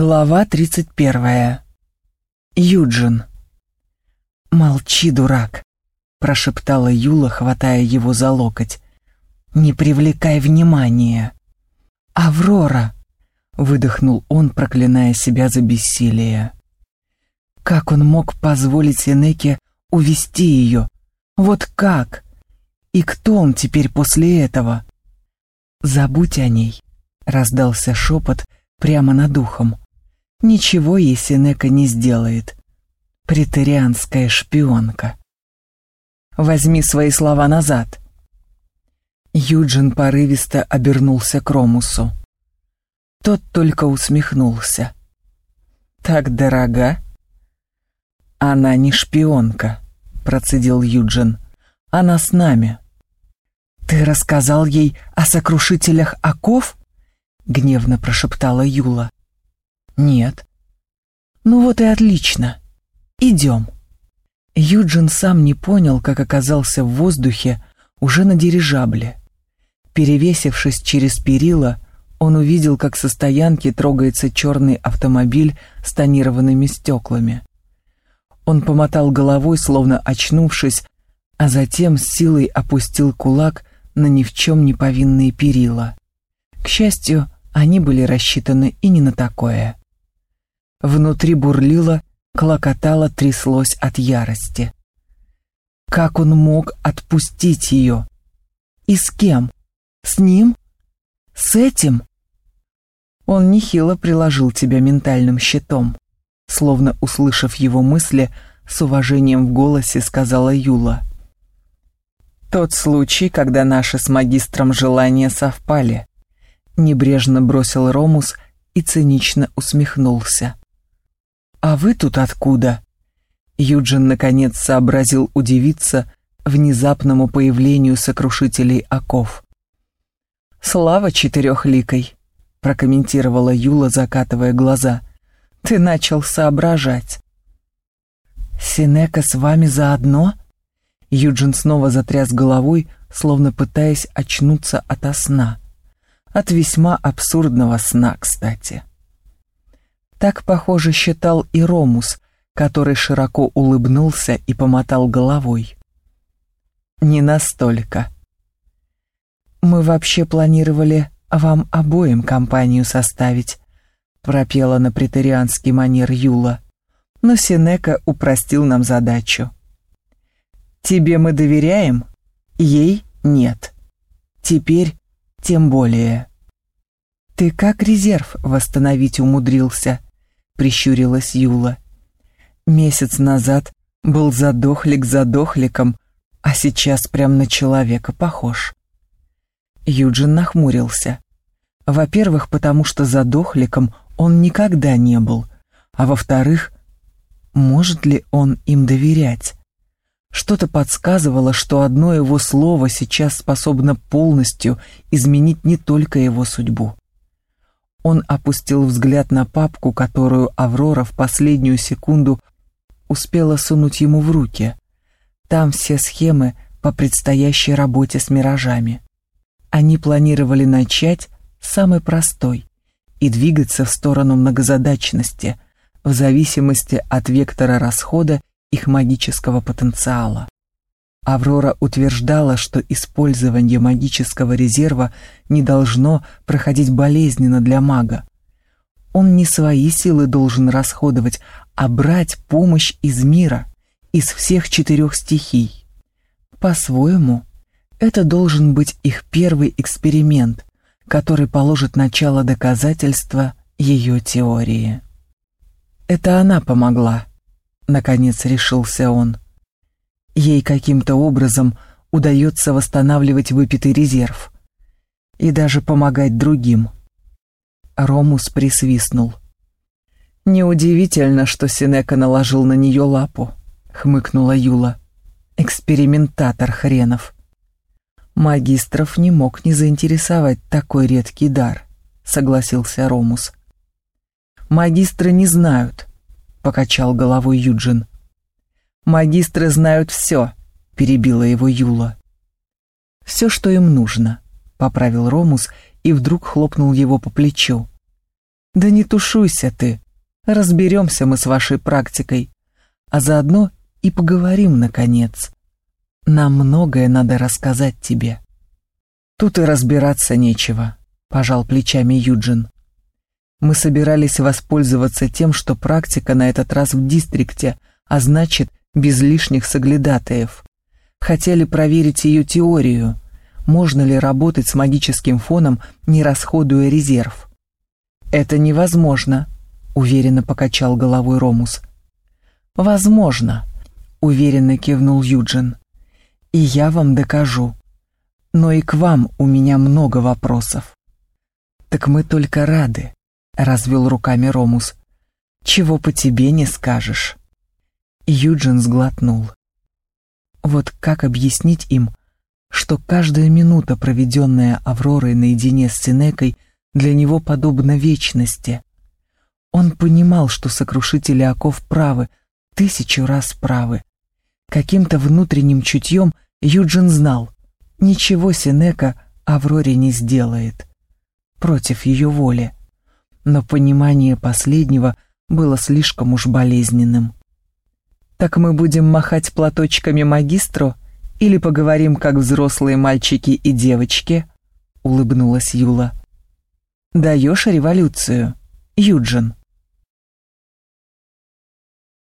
Глава 31. Юджин. «Молчи, дурак», — прошептала Юла, хватая его за локоть. «Не привлекай внимания». «Аврора», — выдохнул он, проклиная себя за бессилие. Как он мог позволить Сенеке увести ее? Вот как? И кто он теперь после этого? «Забудь о ней», — раздался шепот, — прямо над ухом. Ничего ей Синека не сделает. Претерианская шпионка. Возьми свои слова назад. Юджин порывисто обернулся к Ромусу. Тот только усмехнулся. «Так дорога?» «Она не шпионка», — процедил Юджин. «Она с нами». «Ты рассказал ей о сокрушителях оков?» гневно прошептала Юла. Нет. Ну вот и отлично. Идем. Юджин сам не понял, как оказался в воздухе уже на дирижабле. Перевесившись через перила, он увидел, как со стоянки трогается черный автомобиль с тонированными стеклами. Он помотал головой, словно очнувшись, а затем с силой опустил кулак на ни в чем не повинные перила. К счастью, они были рассчитаны и не на такое. Внутри бурлило, клокотало, тряслось от ярости. Как он мог отпустить ее? И с кем? С ним? С этим? Он нехило приложил тебя ментальным щитом. Словно услышав его мысли, с уважением в голосе сказала Юла. Тот случай, когда наши с магистром желания совпали. Небрежно бросил Ромус и цинично усмехнулся. «А вы тут откуда?» Юджин наконец сообразил удивиться внезапному появлению сокрушителей оков. «Слава четырехликой!» — прокомментировала Юла, закатывая глаза. «Ты начал соображать». «Синека с вами заодно?» Юджин снова затряс головой, словно пытаясь очнуться ото сна. От весьма абсурдного сна, кстати. Так, похоже, считал и Ромус, который широко улыбнулся и помотал головой. «Не настолько. Мы вообще планировали вам обоим компанию составить», пропела на претерианский манер Юла. Но Синека упростил нам задачу. «Тебе мы доверяем, ей нет. Теперь тем более. «Ты как резерв восстановить умудрился?» — прищурилась Юла. «Месяц назад был задохлик задохликом, а сейчас прям на человека похож». Юджин нахмурился. Во-первых, потому что задохликом он никогда не был, а во-вторых, может ли он им доверять? Что-то подсказывало, что одно его слово сейчас способно полностью изменить не только его судьбу. Он опустил взгляд на папку, которую Аврора в последнюю секунду успела сунуть ему в руки. Там все схемы по предстоящей работе с миражами. Они планировали начать с самой простой и двигаться в сторону многозадачности, в зависимости от вектора расхода их магического потенциала. Аврора утверждала, что использование магического резерва не должно проходить болезненно для мага. Он не свои силы должен расходовать, а брать помощь из мира, из всех четырех стихий. По-своему, это должен быть их первый эксперимент, который положит начало доказательства ее теории. Это она помогла, наконец решился он. Ей каким-то образом удается восстанавливать выпитый резерв и даже помогать другим. Ромус присвистнул. «Неудивительно, что Синека наложил на нее лапу», — хмыкнула Юла. «Экспериментатор хренов». «Магистров не мог не заинтересовать такой редкий дар», — согласился Ромус. «Магистры не знают, покачал головой Юджин. Магистры знают все, перебила его Юла. Все, что им нужно, поправил Ромус и вдруг хлопнул его по плечу. Да не тушуйся ты. Разберемся мы с вашей практикой. А заодно и поговорим, наконец. Нам многое надо рассказать тебе. Тут и разбираться нечего, пожал плечами Юджин. Мы собирались воспользоваться тем, что практика на этот раз в дистрикте, а значит, без лишних соглядатаев. Хотели проверить ее теорию, можно ли работать с магическим фоном, не расходуя резерв. «Это невозможно», — уверенно покачал головой Ромус. «Возможно», — уверенно кивнул Юджин. «И я вам докажу. Но и к вам у меня много вопросов». «Так мы только рады», — развел руками Ромус. «Чего по тебе не скажешь». Юджин сглотнул. Вот как объяснить им, что каждая минута, проведенная Авророй наедине с Синекой, для него подобна вечности? Он понимал, что сокрушители оков правы, тысячу раз правы. Каким-то внутренним чутьем Юджин знал, ничего Синека Авроре не сделает. Против ее воли. Но понимание последнего было слишком уж болезненным. «Так мы будем махать платочками магистру или поговорим, как взрослые мальчики и девочки?» — улыбнулась Юла. «Даешь революцию, Юджин?»